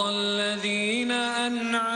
الذين أنعمت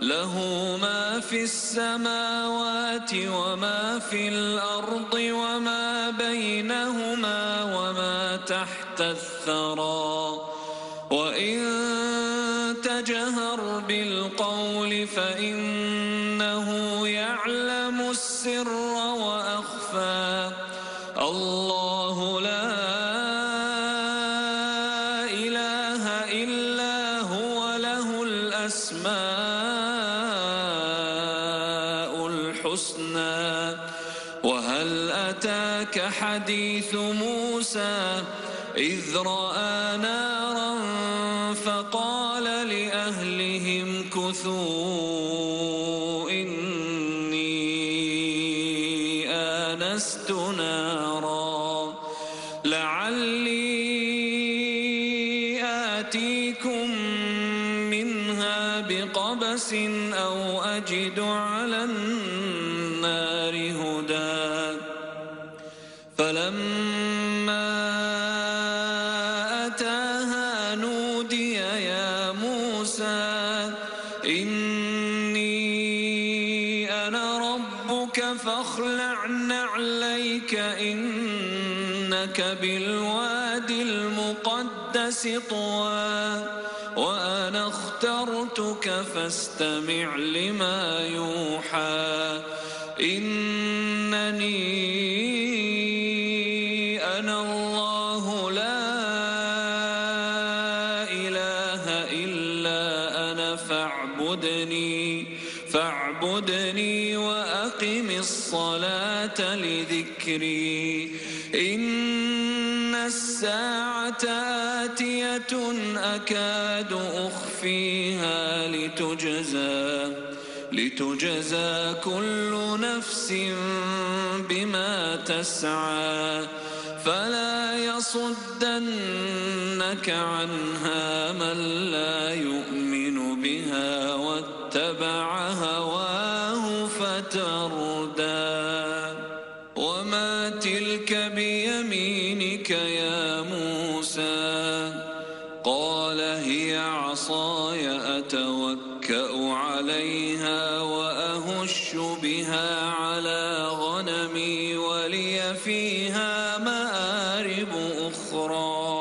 له ما في السماوات وما في الأرض وما بينهما وما تحت الثرى. وإن تجهر بالقول فإنه أتاك حديث موسى إذ رأى نارا فقال لأهلهم كثوا. طوى وأنا اخترتك فاستمع لما يوحى. إنني أنا الله لا إله إلا أنا فاعبدني فاعبدني وأقم الصلاة لذكري. الساعة آتية أكاد أخفيها لتجزى لتجزى كل نفس بما تسعى. فلا يصدنك عنها من لا يؤمن بها عصاي أتوكأ عليها وأهش بها على غنمي ولي فيها مآرب أخرى.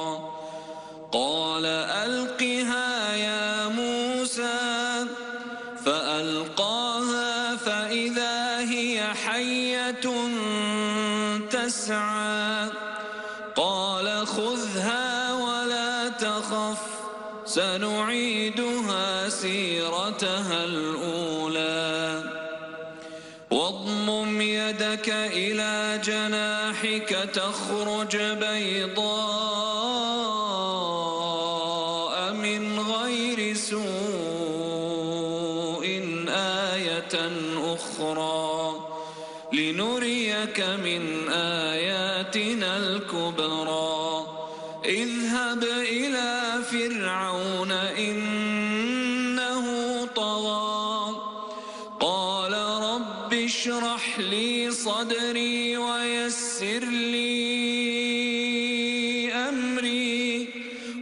سنعيدها سيرتها الأولى. واضمم يدك إلى جناحك تخرج بيضاء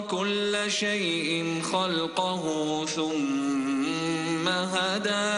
كل شيء خلقه ثم هدى.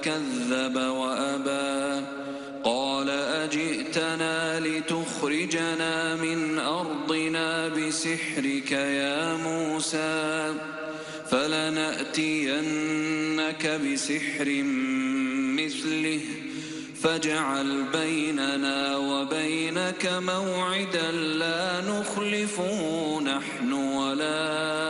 فكذب وأبى. قال أجئتنا لتخرجنا من أرضنا بسحرك يا موسى فلنأتينك بسحر مثله فاجعل بيننا وبينك موعدا لا نخلفه نحن ولا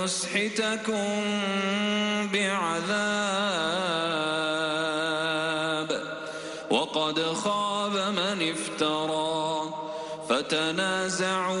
فيسحتكم بعذاب. وقد خاب من افترى. فتنازعوا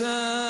موسى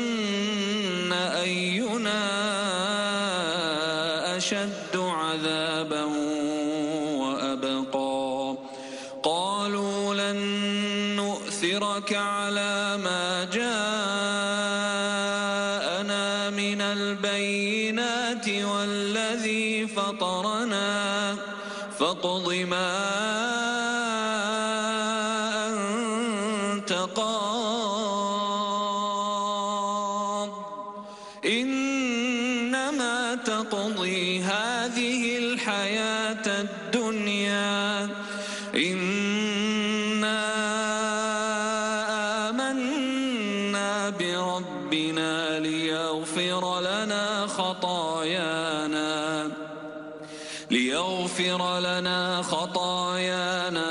ليغفر لنا خطايانا ليغفر لنا خطايانا.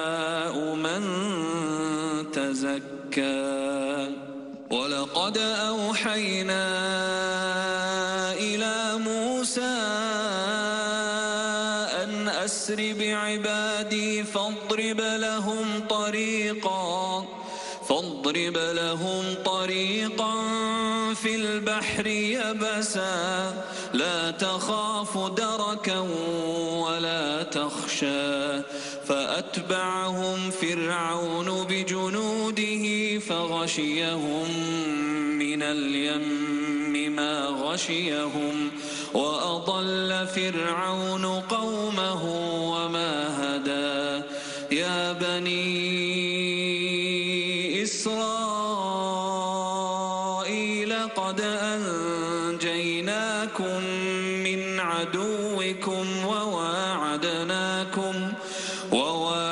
أوحينا إلى موسى أن أسر بعبادي فاضرب لهم طريقا فاضرب لهم طريقا في البحر يبسا. لا تخاف دركا ولا تخشى. فأتبعهم فرعون بجنوده فغشيهم من اليم ما غشيهم وأضل فرعون قومه وما هدى. يا بني إسرائيل قد أنجيناكم من عدوكم وواعدناكم وواعدناكم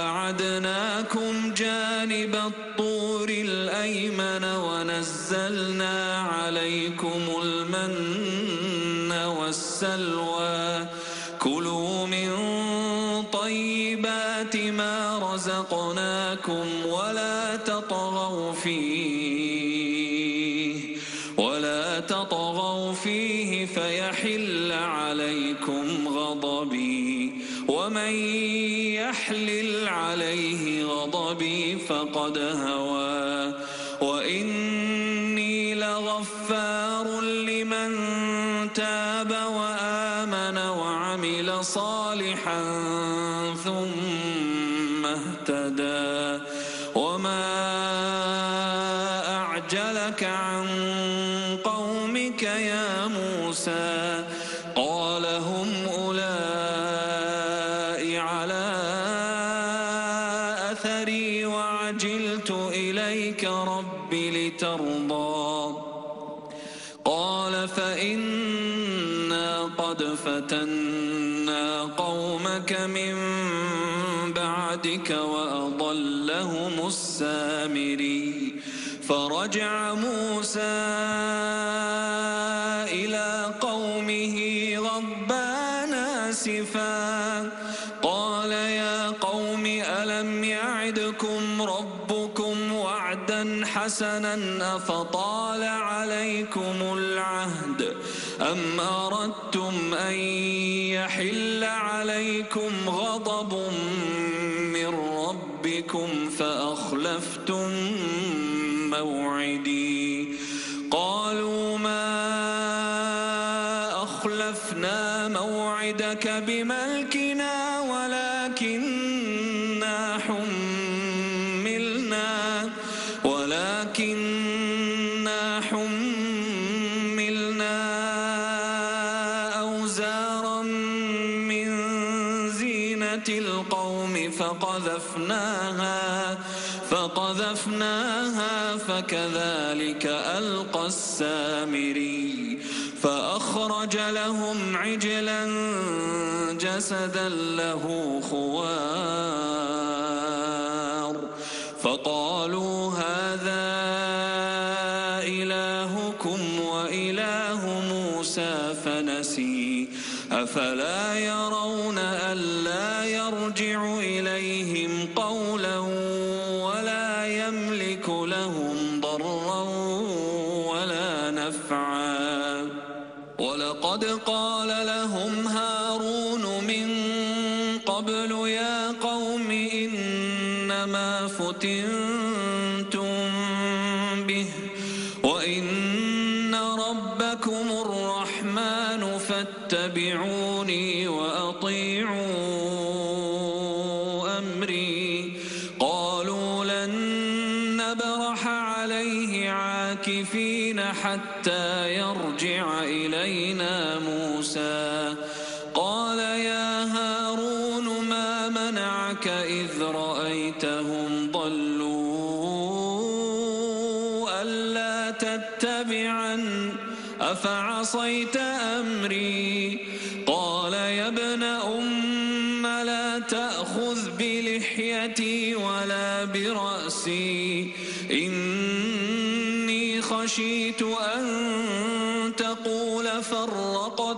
فقد هوى. وإني لغفار لمن تاب وآمن وعمل صالحا. إليك رب لترضى. قال فإنا قد فتنا قومك من بعدك وأضلهم السامري. فرجع موسى حسنا أفطال عليكم العهد أم أردتم أن يحل عليكم غضب من ربكم فأخلفتم موعدي؟ قالوا ما أخلفنا موعدك بملكنا ولكننا جسدا له خوار. فقالوا هذا إلهكم وإله موسى فنسي. أفلا يرون إنما فتنتم به وإن ربكم الرحمن فاتبعوني وأطيعوا أمري. قالوا لن نبرح عليه عاكفين حتى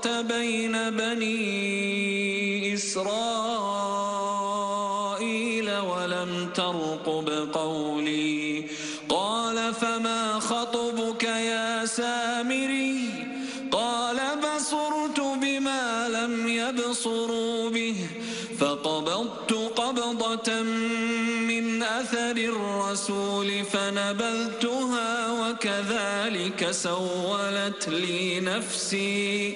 فرقت بين بني إسرائيل ولم ترقب قولي. قال فما خطبك يا سامري؟ قال بصرت بما لم يبصروا به. فقبضت قبضة من أثر الرسول فنبذتها وكذلك سولت لي نفسي.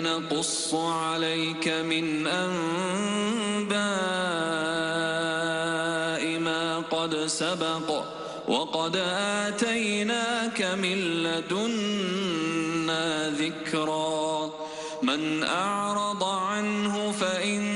نقص عليك من أنباء ما قد سبق وقد آتيناك من لدنا ذكرا. من أعرض عنه فإنه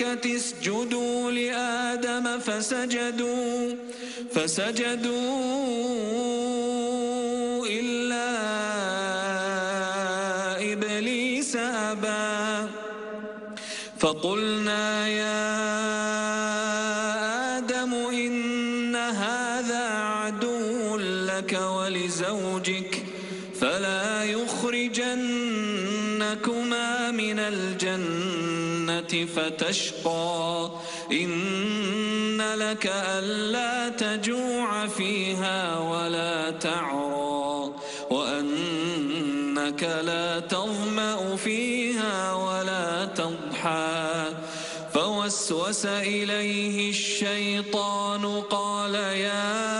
للملائكة اسجدوا لآدم فسجدوا فسجدوا إلا إبليس أبى. فقلنا يا فتشقى. إن لك ألا تجوع فيها ولا تعرى. وأنك لا تظمأ فيها ولا تضحى. فوسوس إليه الشيطان قال يا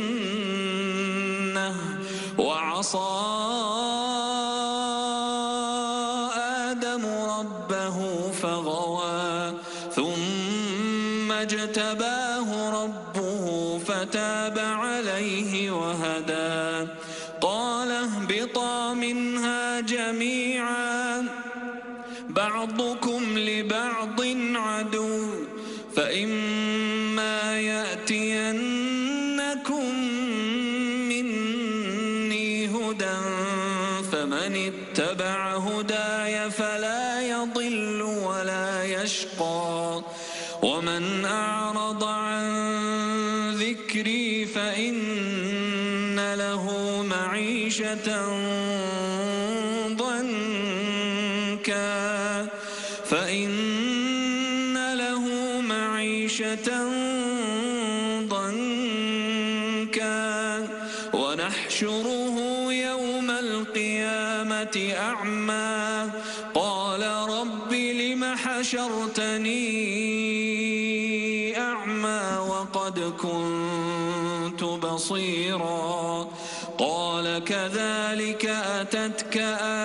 وعصى فمن اتبع هداي فلا يضل ولا يشقى. ومن أعرض عن ذكري فإن له معيشة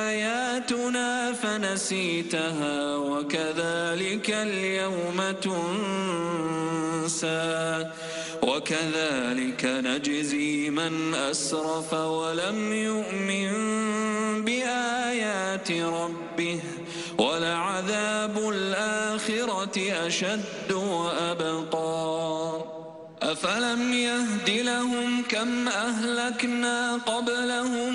آياتنا فنسيتها وكذلك اليوم تنسى وكذلك نجزي من أسرف ولم يؤمن بآيات آيات ربه ولعذاب الآخرة أشد وأبقى أفلم يهد لهم كم أهلكنا قبلهم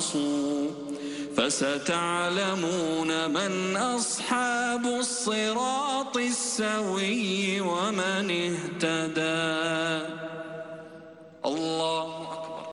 فتربصوا فستعلمون من أصحاب الصراط السوي ومن الله